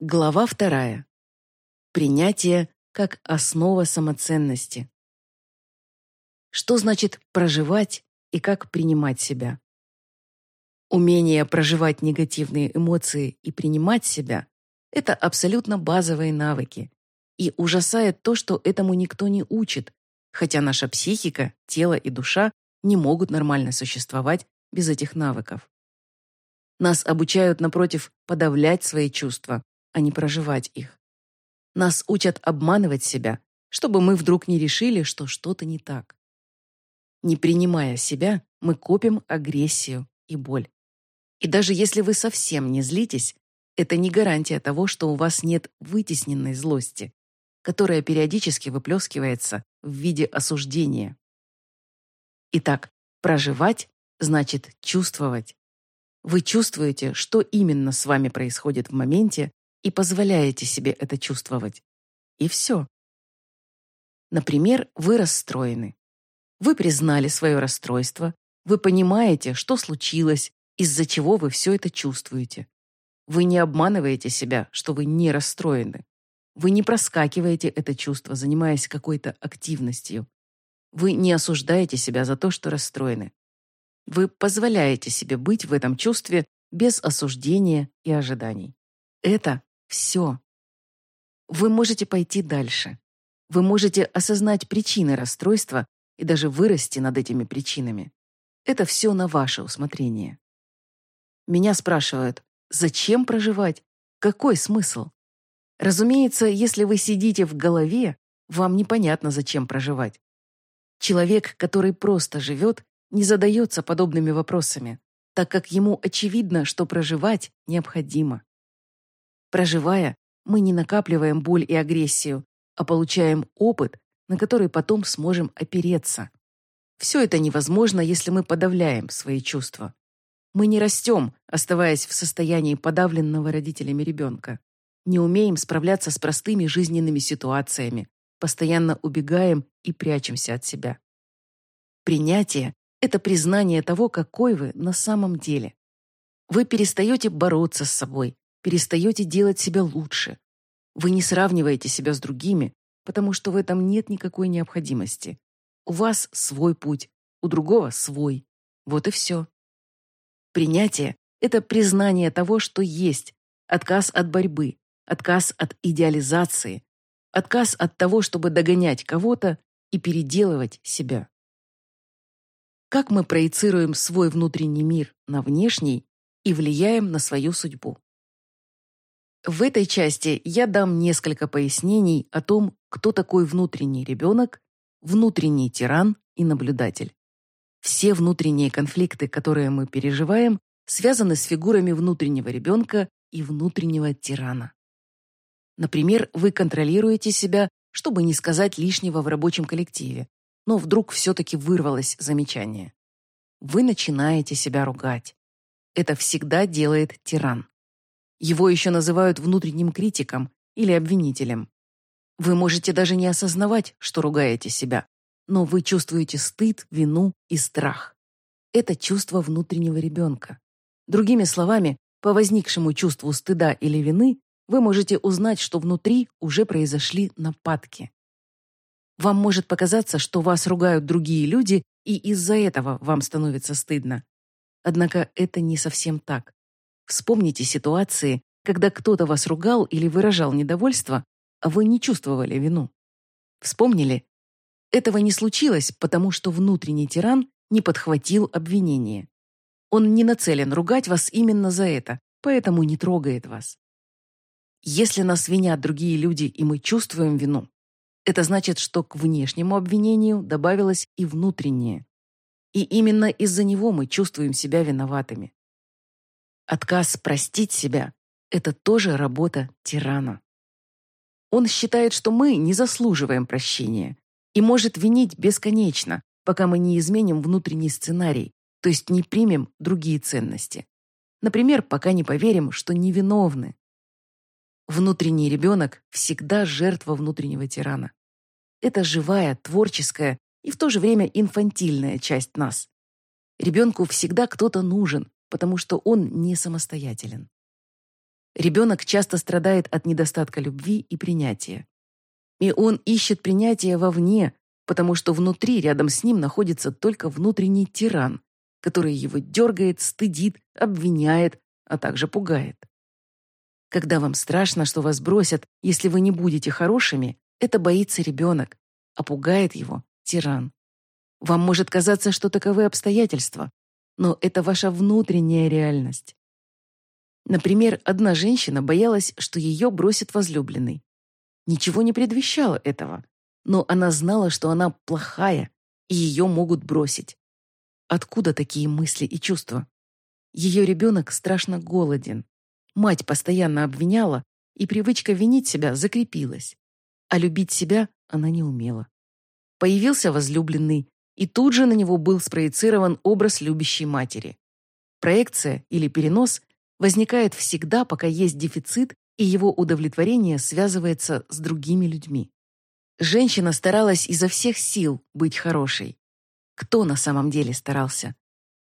Глава вторая. Принятие как основа самоценности. Что значит проживать и как принимать себя? Умение проживать негативные эмоции и принимать себя – это абсолютно базовые навыки. И ужасает то, что этому никто не учит, хотя наша психика, тело и душа не могут нормально существовать без этих навыков. Нас обучают, напротив, подавлять свои чувства, а не проживать их. Нас учат обманывать себя, чтобы мы вдруг не решили, что что-то не так. Не принимая себя, мы копим агрессию и боль. И даже если вы совсем не злитесь, это не гарантия того, что у вас нет вытесненной злости, которая периодически выплескивается в виде осуждения. Итак, проживать значит чувствовать. Вы чувствуете, что именно с вами происходит в моменте, и позволяете себе это чувствовать. И все. Например, вы расстроены. Вы признали свое расстройство, вы понимаете, что случилось, из-за чего вы все это чувствуете. Вы не обманываете себя, что вы не расстроены. Вы не проскакиваете это чувство, занимаясь какой-то активностью. Вы не осуждаете себя за то, что расстроены. Вы позволяете себе быть в этом чувстве без осуждения и ожиданий. Это все. Вы можете пойти дальше. Вы можете осознать причины расстройства и даже вырасти над этими причинами. Это все на ваше усмотрение. Меня спрашивают, зачем проживать? Какой смысл? Разумеется, если вы сидите в голове, вам непонятно, зачем проживать. Человек, который просто живет, не задается подобными вопросами, так как ему очевидно, что проживать необходимо. Проживая, мы не накапливаем боль и агрессию, а получаем опыт, на который потом сможем опереться. Все это невозможно, если мы подавляем свои чувства. Мы не растем, оставаясь в состоянии подавленного родителями ребенка. Не умеем справляться с простыми жизненными ситуациями, постоянно убегаем и прячемся от себя. Принятие – это признание того, какой вы на самом деле. Вы перестаете бороться с собой, перестаете делать себя лучше. Вы не сравниваете себя с другими, потому что в этом нет никакой необходимости. У вас свой путь, у другого свой. Вот и все. Принятие – это признание того, что есть, отказ от борьбы, отказ от идеализации, отказ от того, чтобы догонять кого-то и переделывать себя. Как мы проецируем свой внутренний мир на внешний и влияем на свою судьбу? В этой части я дам несколько пояснений о том, кто такой внутренний ребенок, внутренний тиран и наблюдатель. Все внутренние конфликты, которые мы переживаем, связаны с фигурами внутреннего ребенка и внутреннего тирана. Например, вы контролируете себя, чтобы не сказать лишнего в рабочем коллективе, но вдруг все-таки вырвалось замечание. Вы начинаете себя ругать. Это всегда делает тиран. Его еще называют внутренним критиком или обвинителем. Вы можете даже не осознавать, что ругаете себя, но вы чувствуете стыд, вину и страх. Это чувство внутреннего ребенка. Другими словами, по возникшему чувству стыда или вины вы можете узнать, что внутри уже произошли нападки. Вам может показаться, что вас ругают другие люди, и из-за этого вам становится стыдно. Однако это не совсем так. Вспомните ситуации, когда кто-то вас ругал или выражал недовольство, а вы не чувствовали вину. Вспомнили? Этого не случилось, потому что внутренний тиран не подхватил обвинение. Он не нацелен ругать вас именно за это, поэтому не трогает вас. Если нас винят другие люди, и мы чувствуем вину, это значит, что к внешнему обвинению добавилось и внутреннее. И именно из-за него мы чувствуем себя виноватыми. Отказ простить себя – это тоже работа тирана. Он считает, что мы не заслуживаем прощения и может винить бесконечно, пока мы не изменим внутренний сценарий, то есть не примем другие ценности. Например, пока не поверим, что невиновны. Внутренний ребенок всегда жертва внутреннего тирана. Это живая, творческая и в то же время инфантильная часть нас. Ребенку всегда кто-то нужен, потому что он не самостоятелен. Ребенок часто страдает от недостатка любви и принятия. И он ищет принятие вовне, потому что внутри, рядом с ним, находится только внутренний тиран, который его дергает, стыдит, обвиняет, а также пугает. Когда вам страшно, что вас бросят, если вы не будете хорошими, это боится ребенок, а пугает его тиран. Вам может казаться, что таковы обстоятельства, но это ваша внутренняя реальность. Например, одна женщина боялась, что ее бросит возлюбленный. Ничего не предвещало этого, но она знала, что она плохая, и ее могут бросить. Откуда такие мысли и чувства? Ее ребенок страшно голоден. Мать постоянно обвиняла, и привычка винить себя закрепилась. А любить себя она не умела. Появился возлюбленный, и тут же на него был спроецирован образ любящей матери. Проекция или перенос возникает всегда, пока есть дефицит, и его удовлетворение связывается с другими людьми. Женщина старалась изо всех сил быть хорошей. Кто на самом деле старался?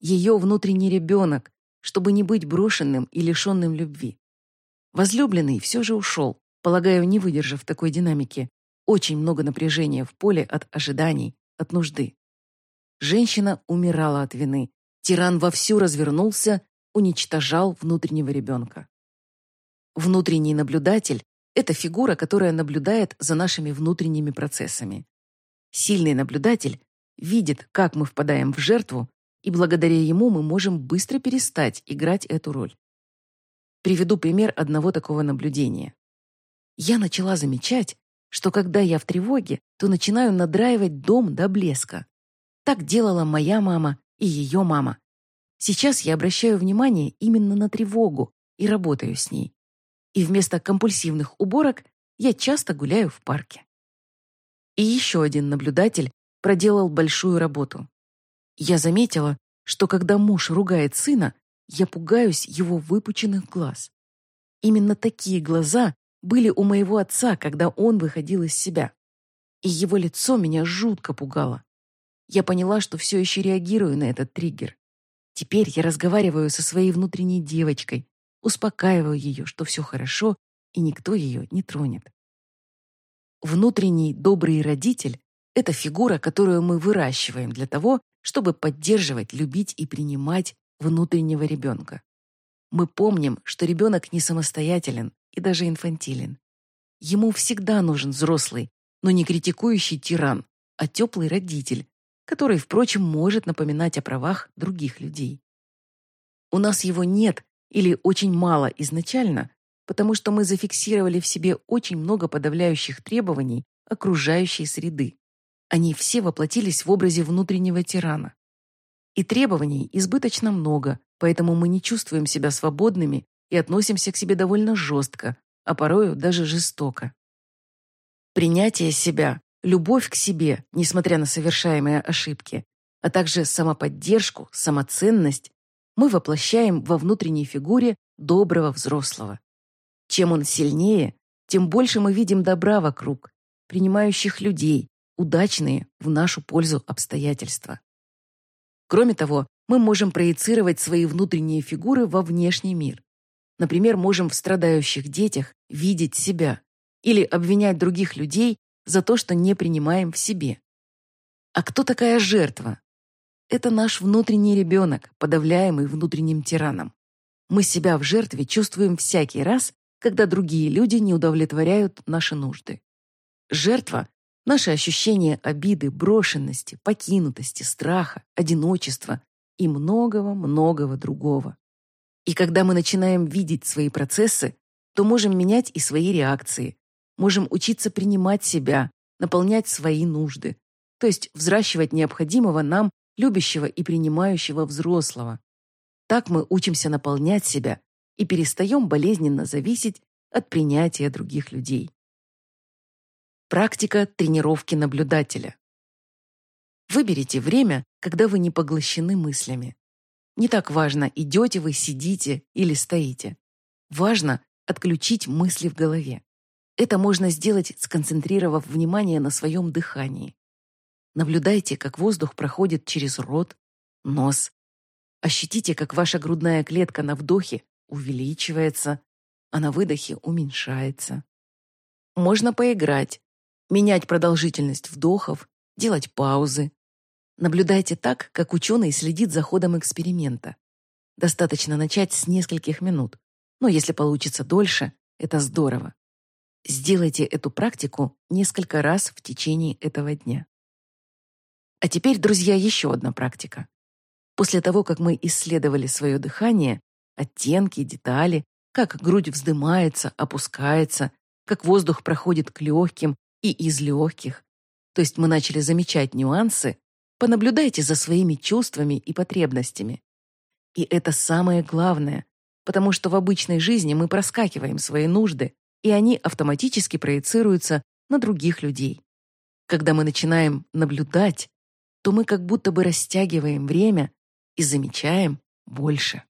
Ее внутренний ребенок, чтобы не быть брошенным и лишенным любви. Возлюбленный все же ушел, полагаю, не выдержав такой динамики. Очень много напряжения в поле от ожиданий, от нужды. Женщина умирала от вины. Тиран вовсю развернулся уничтожал внутреннего ребенка. Внутренний наблюдатель – это фигура, которая наблюдает за нашими внутренними процессами. Сильный наблюдатель видит, как мы впадаем в жертву, и благодаря ему мы можем быстро перестать играть эту роль. Приведу пример одного такого наблюдения. Я начала замечать, что когда я в тревоге, то начинаю надраивать дом до блеска. Так делала моя мама и ее мама. Сейчас я обращаю внимание именно на тревогу и работаю с ней. И вместо компульсивных уборок я часто гуляю в парке. И еще один наблюдатель проделал большую работу. Я заметила, что когда муж ругает сына, я пугаюсь его выпученных глаз. Именно такие глаза были у моего отца, когда он выходил из себя. И его лицо меня жутко пугало. Я поняла, что все еще реагирую на этот триггер. Теперь я разговариваю со своей внутренней девочкой, успокаиваю ее, что все хорошо, и никто ее не тронет. Внутренний добрый родитель — это фигура, которую мы выращиваем для того, чтобы поддерживать, любить и принимать внутреннего ребенка. Мы помним, что ребенок не самостоятелен и даже инфантилен. Ему всегда нужен взрослый, но не критикующий тиран, а теплый родитель, который, впрочем, может напоминать о правах других людей. У нас его нет или очень мало изначально, потому что мы зафиксировали в себе очень много подавляющих требований окружающей среды. Они все воплотились в образе внутреннего тирана. И требований избыточно много, поэтому мы не чувствуем себя свободными и относимся к себе довольно жестко, а порою даже жестоко. Принятие себя любовь к себе, несмотря на совершаемые ошибки, а также самоподдержку, самоценность, мы воплощаем во внутренней фигуре доброго взрослого. Чем он сильнее, тем больше мы видим добра вокруг, принимающих людей, удачные в нашу пользу обстоятельства. Кроме того, мы можем проецировать свои внутренние фигуры во внешний мир. Например, можем в страдающих детях видеть себя или обвинять других людей за то, что не принимаем в себе. А кто такая жертва? Это наш внутренний ребенок, подавляемый внутренним тираном. Мы себя в жертве чувствуем всякий раз, когда другие люди не удовлетворяют наши нужды. Жертва — наше ощущение обиды, брошенности, покинутости, страха, одиночества и многого-многого другого. И когда мы начинаем видеть свои процессы, то можем менять и свои реакции, можем учиться принимать себя, наполнять свои нужды, то есть взращивать необходимого нам, любящего и принимающего взрослого. Так мы учимся наполнять себя и перестаем болезненно зависеть от принятия других людей. Практика тренировки наблюдателя. Выберите время, когда вы не поглощены мыслями. Не так важно, идете вы, сидите или стоите. Важно отключить мысли в голове. Это можно сделать, сконцентрировав внимание на своем дыхании. Наблюдайте, как воздух проходит через рот, нос. Ощутите, как ваша грудная клетка на вдохе увеличивается, а на выдохе уменьшается. Можно поиграть, менять продолжительность вдохов, делать паузы. Наблюдайте так, как ученый следит за ходом эксперимента. Достаточно начать с нескольких минут, но если получится дольше, это здорово. Сделайте эту практику несколько раз в течение этого дня. А теперь, друзья, еще одна практика. После того, как мы исследовали свое дыхание, оттенки, детали, как грудь вздымается, опускается, как воздух проходит к легким и из легких, то есть мы начали замечать нюансы, понаблюдайте за своими чувствами и потребностями. И это самое главное, потому что в обычной жизни мы проскакиваем свои нужды, и они автоматически проецируются на других людей. Когда мы начинаем наблюдать, то мы как будто бы растягиваем время и замечаем больше.